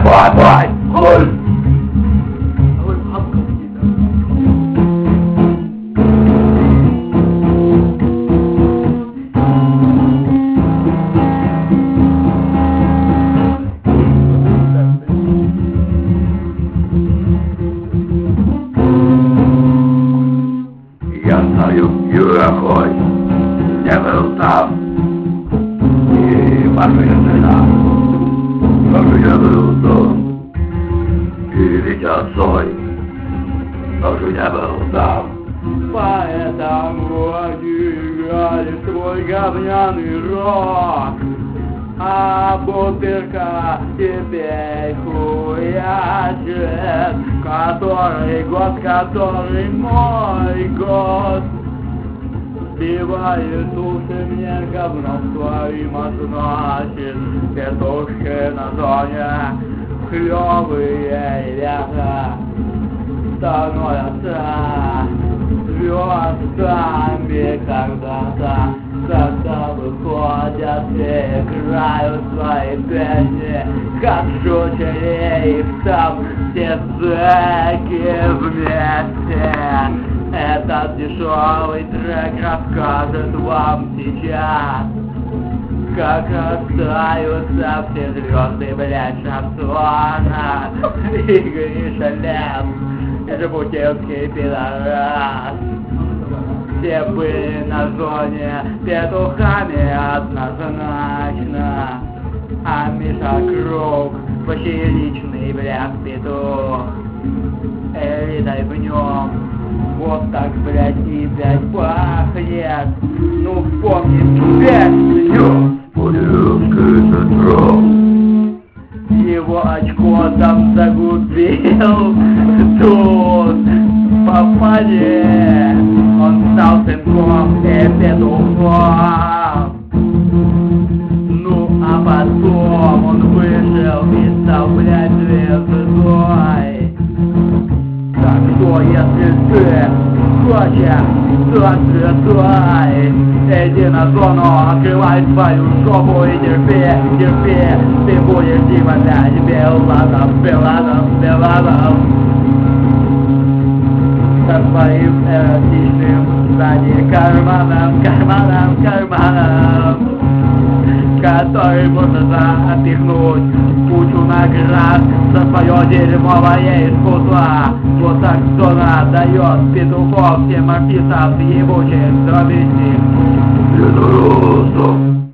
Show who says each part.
Speaker 1: Давай! Ой!
Speaker 2: Ой, бабка какие-то.
Speaker 1: Я знаю, Юра Хой не был там. И ваша Тоже я был там. И ведь отцой, тоже я был там.
Speaker 2: Поэтому они играли свой говняный рок. А бутырка теперь хуячит Который год, который мой год Сбивает уши мне говном своим, значит Петушки на зоне клевые ребята становятся звездами когда-то, когда выходят и играют свои песни, как жучери и там все зэки вместе. Этот дешевый трек расскажет вам сейчас, как остаются все звезды, блядь, шансона И Гриша Лев, и Жигутинский пидорас. Все были на зоне петухами однозначно А Миша Круг вообще личный, блядь, петух вот так, блядь, и блядь, пахнет. Ну вспомни песню
Speaker 1: Полюбская сестра,
Speaker 2: Его очко там загубил. Тут попали. Он стал сынком и петухом. Ну а потом он вышел и стал, блядь, звездой Если ты хочешь стать звездой Иди на зону, открывай свою жопу и терпи, терпи Ты будешь Дима, блядь, Беладом, Беладом, Беладом со своим эротичным сзади карманом, карманом, карманом который можно запихнуть кучу наград за свое дерьмовое искусство. Так зона дает петухов всем артистам ебучих дробителей.
Speaker 1: пидорасов.